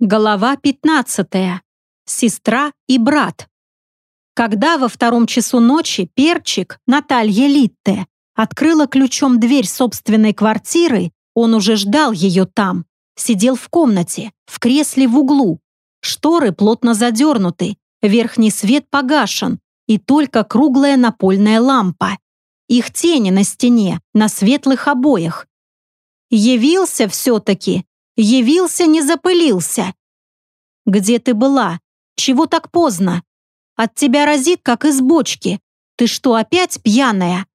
Голова 15. Сестра и брат. Когда во втором часу ночи Перчик, Наталья Литте, открыла ключом дверь собственной квартиры, он уже ждал ее там, сидел в комнате, в кресле в углу. Шторы плотно задернуты, верхний свет погашен, и только круглая напольная лампа. Их тени на стене, на светлых обоях. Явился все-таки, Явился, не запылился. Где ты была? Чего так поздно? От тебя разит, как из бочки. Ты что, опять пьяная?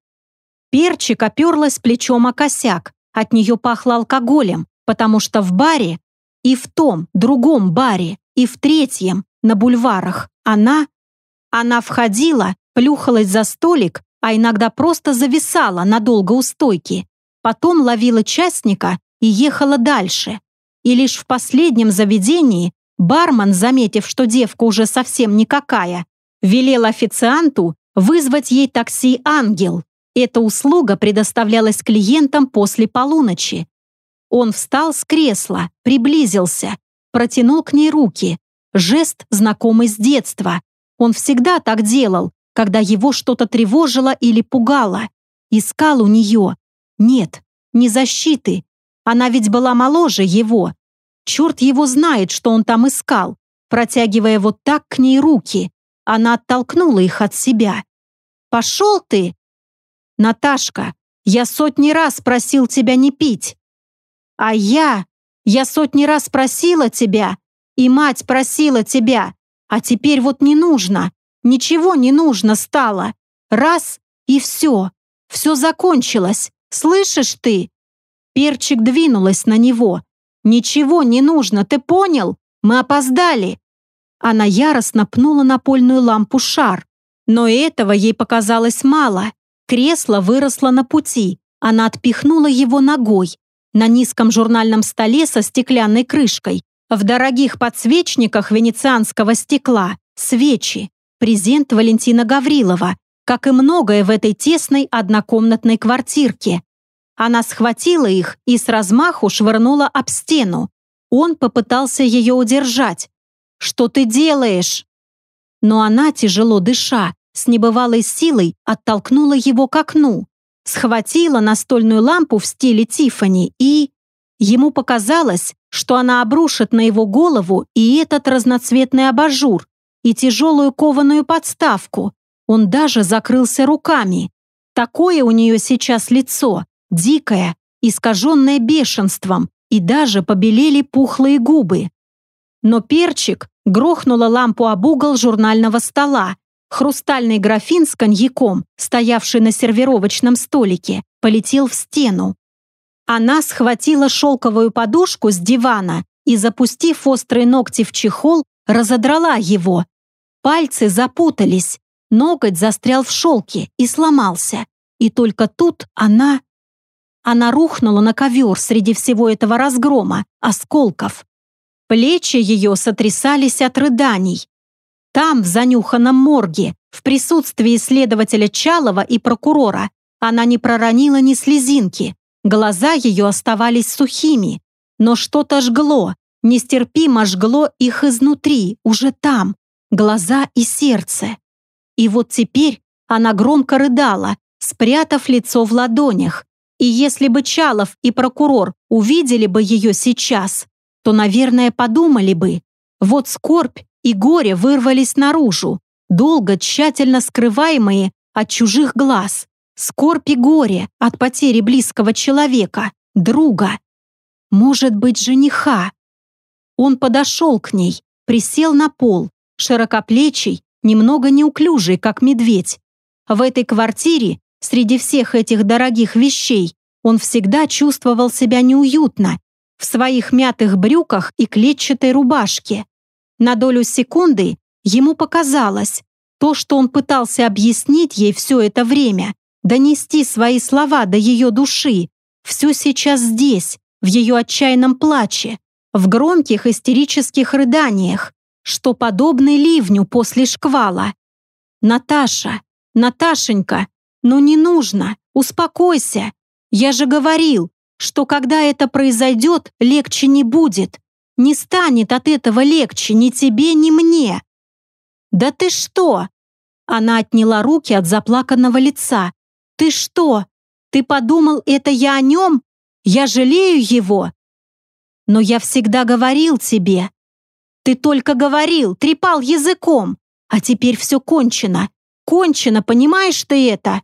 Перчик оперлась плечом о косяк. От нее пахло алкоголем, потому что в баре, и в том, другом баре, и в третьем, на бульварах, она... Она входила, плюхалась за столик, а иногда просто зависала надолго у стойки. Потом ловила частника и ехала дальше и лишь в последнем заведении бармен, заметив, что девка уже совсем никакая, велел официанту вызвать ей такси «Ангел». Эта услуга предоставлялась клиентам после полуночи. Он встал с кресла, приблизился, протянул к ней руки. Жест, знакомый с детства. Он всегда так делал, когда его что-то тревожило или пугало. Искал у нее. Нет, не защиты, она ведь была моложе его. Черт его знает, что он там искал, протягивая вот так к ней руки. Она оттолкнула их от себя. «Пошел ты!» «Наташка, я сотни раз просил тебя не пить!» «А я? Я сотни раз просила тебя, и мать просила тебя, а теперь вот не нужно, ничего не нужно стало. Раз — и все, все закончилось, слышишь ты?» Перчик двинулась на него. «Ничего не нужно, ты понял? Мы опоздали!» Она яростно пнула напольную лампу шар. Но этого ей показалось мало. Кресло выросло на пути. Она отпихнула его ногой. На низком журнальном столе со стеклянной крышкой, в дорогих подсвечниках венецианского стекла, свечи. Презент Валентина Гаврилова, как и многое в этой тесной однокомнатной квартирке. Она схватила их и с размаху швырнула об стену. Он попытался ее удержать. «Что ты делаешь?» Но она, тяжело дыша, с небывалой силой оттолкнула его к окну, схватила настольную лампу в стиле Тиффани и... Ему показалось, что она обрушит на его голову и этот разноцветный абажур, и тяжелую кованую подставку. Он даже закрылся руками. Такое у нее сейчас лицо, дикая, искаженная бешенством, и даже побелели пухлые губы. Но перчик грохнула лампу об угол журнального стола. Хрустальный графин с коньяком, стоявший на сервировочном столике, полетел в стену. Она схватила шелковую подушку с дивана и, запустив острые ногти в чехол, разодрала его. Пальцы запутались, ноготь застрял в шелке и сломался. И только тут она она рухнула на ковер среди всего этого разгрома, осколков. Плечи ее сотрясались от рыданий. Там, в занюханном морге, в присутствии следователя Чалова и прокурора, она не проронила ни слезинки, глаза ее оставались сухими. Но что-то жгло, нестерпимо жгло их изнутри, уже там, глаза и сердце. И вот теперь она громко рыдала, спрятав лицо в ладонях, и если бы Чалов и прокурор увидели бы ее сейчас, то, наверное, подумали бы, вот скорбь и горе вырвались наружу, долго тщательно скрываемые от чужих глаз. Скорбь и горе от потери близкого человека, друга. Может быть, жениха. Он подошел к ней, присел на пол, широкоплечий, немного неуклюжий, как медведь. В этой квартире Среди всех этих дорогих вещей он всегда чувствовал себя неуютно, в своих мятых брюках и клетчатой рубашке. На долю секунды ему показалось, то, что он пытался объяснить ей все это время, донести свои слова до ее души, все сейчас здесь, в ее отчаянном плаче, в громких истерических рыданиях, что подобны ливню после шквала. «Наташа, Наташенька, «Ну не нужно, успокойся. Я же говорил, что когда это произойдет, легче не будет. Не станет от этого легче ни тебе, ни мне. Да ты что? Она отняла руки от заплаканного лица. Ты что? Ты подумал, это я о нем? Я жалею его? Но я всегда говорил тебе. Ты только говорил, трепал языком. А теперь все кончено. Кончено, понимаешь ты это?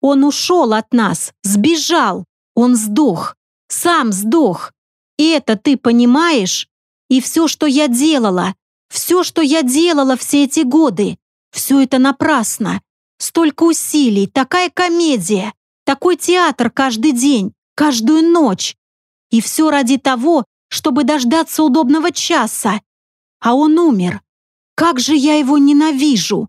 Он ушел от нас, сбежал. Он сдох. Сам сдох. И это ты понимаешь? И все, что я делала, все, что я делала все эти годы, все это напрасно. Столько усилий, такая комедия, такой театр каждый день, каждую ночь. И все ради того, чтобы дождаться удобного часа. А он умер. Как же я его ненавижу!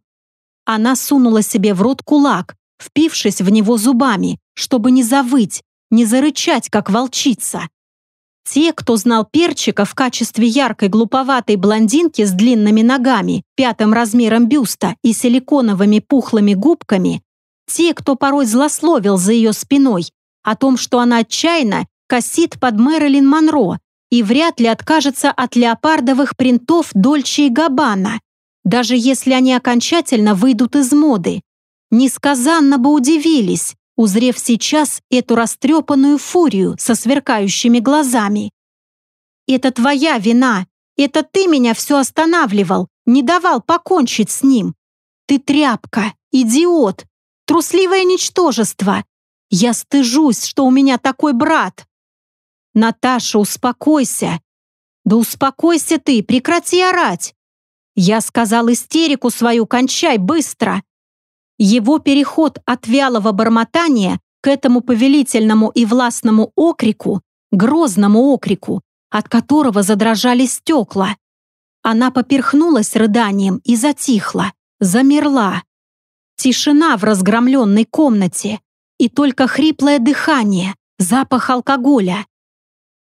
Она сунула себе в рот кулак, впившись в него зубами, чтобы не завыть, не зарычать, как волчица. Те, кто знал Перчика в качестве яркой глуповатой блондинки с длинными ногами, пятым размером бюста и силиконовыми пухлыми губками, те, кто порой злословил за ее спиной о том, что она отчаянно косит под Мэрилин Монро и вряд ли откажется от леопардовых принтов Дольче и Габбана, даже если они окончательно выйдут из моды, несказанно бы удивились, узрев сейчас эту растрепанную фурию со сверкающими глазами. «Это твоя вина! Это ты меня все останавливал, не давал покончить с ним! Ты тряпка, идиот, трусливое ничтожество! Я стыжусь, что у меня такой брат!» «Наташа, успокойся!» «Да успокойся ты, прекрати орать!» Я сказал истерику свою, кончай быстро. Его переход от вялого бормотания к этому повелительному и властному окрику, грозному окрику, от которого задрожали стекла. Она поперхнулась рыданием и затихла, замерла. Тишина в разгромленной комнате и только хриплое дыхание, запах алкоголя.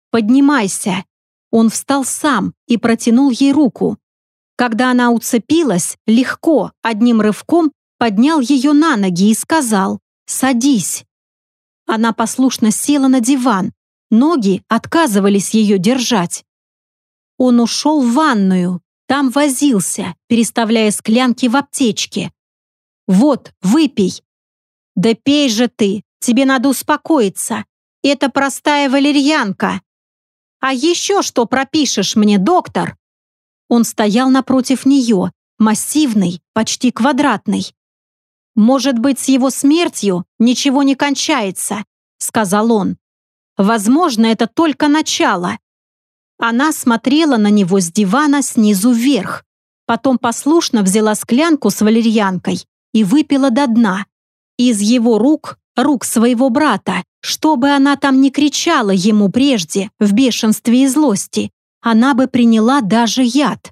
«Поднимайся!» Он встал сам и протянул ей руку. Когда она уцепилась, легко, одним рывком поднял ее на ноги и сказал «Садись». Она послушно села на диван, ноги отказывались ее держать. Он ушел в ванную, там возился, переставляя склянки в аптечке. «Вот, выпей». «Да пей же ты, тебе надо успокоиться. Это простая валерьянка». «А еще что пропишешь мне, доктор?» Он стоял напротив нее, массивный, почти квадратный. «Может быть, с его смертью ничего не кончается», — сказал он. «Возможно, это только начало». Она смотрела на него с дивана снизу вверх, потом послушно взяла склянку с валерьянкой и выпила до дна. Из его рук, рук своего брата, чтобы она там не кричала ему прежде, в бешенстве и злости, она бы приняла даже яд.